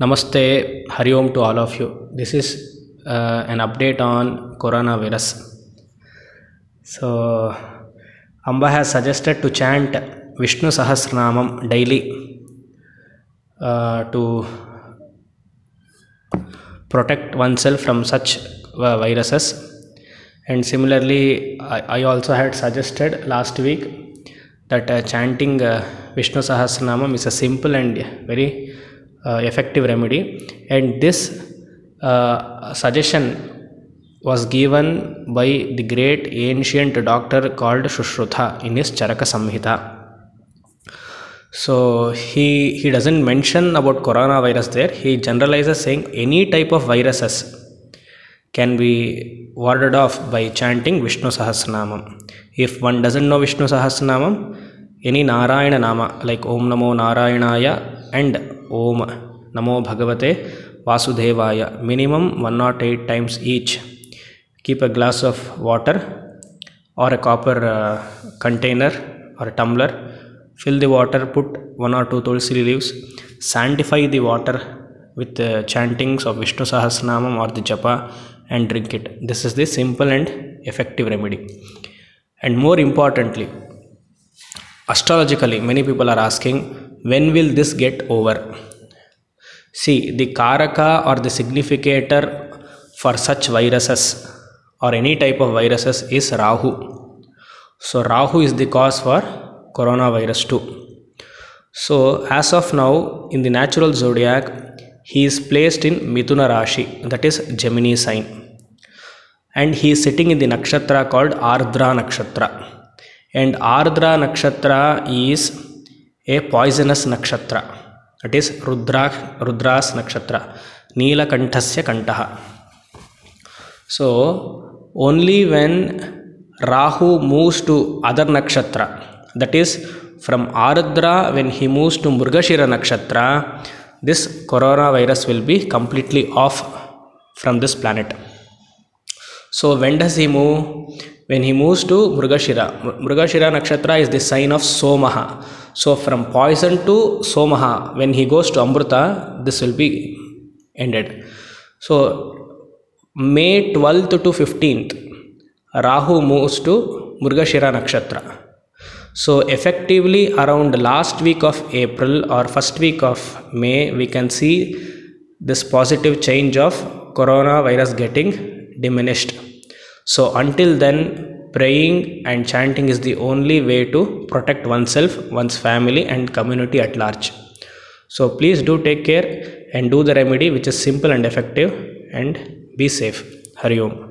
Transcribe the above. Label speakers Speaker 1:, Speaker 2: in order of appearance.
Speaker 1: Namaste, Hari Om to all of you. This is uh, an update on coronavirus. So, Amba has suggested to chant Vishnu Sahasranamam daily uh, to protect oneself from such uh, viruses. And similarly, I, I also had suggested last week that uh, chanting uh, Vishnu Sahasranamam is a simple and very effective remedy. And this uh, suggestion was given by the great ancient doctor called Shushrutha in his Charaka Samhita. So he he doesn't mention about coronavirus there. He generalizes saying any type of viruses can be warded off by chanting Vishnu Sahasranamam. If one doesn't know Vishnu Sahasranamam, any Narayana Nama like Om Namo Narayanaya and ओम नमो भगवते वासुदेवाय minimum one not eight times each keep a glass of water or a copper container or tumbler fill the water put one or two tulsi leaves sanctify the water with chantings of Vishnu Sahasranama or the japa and drink it this is the simple and effective remedy and more importantly astrologically many people are asking, when will this get over? See the karaka or the significator for such viruses or any type of viruses is rahu. So rahu is the cause for coronavirus too. so as of now in the natural zodiac he is placed in mithuna rashi that is gemini sign. And he is sitting in the nakshatra called ardra nakshatra. And ardra nakshatra is a poisonous nakshatra that is Rudra Rudras nakshatra Neelkanth से kanth so only when Rahu moves to other nakshatra that is from Ardra when he moves to Mrigashira nakshatra this corona virus will be completely off from this planet so वेंडस he move when he moves to Mrigashira Mrigashira nakshatra is the sign of Soma so from poison to somaha when he goes to amruta this will be ended. So may 12th to 15th rahu moves to mrugashira nakshatra. So effectively around last week of april or first week of may we can see this positive change of coronavirus getting diminished. So until then praying and chanting is the only way to protect oneself one's family and community at large. So please do take care and do the remedy which is simple and effective and be safe. Hari om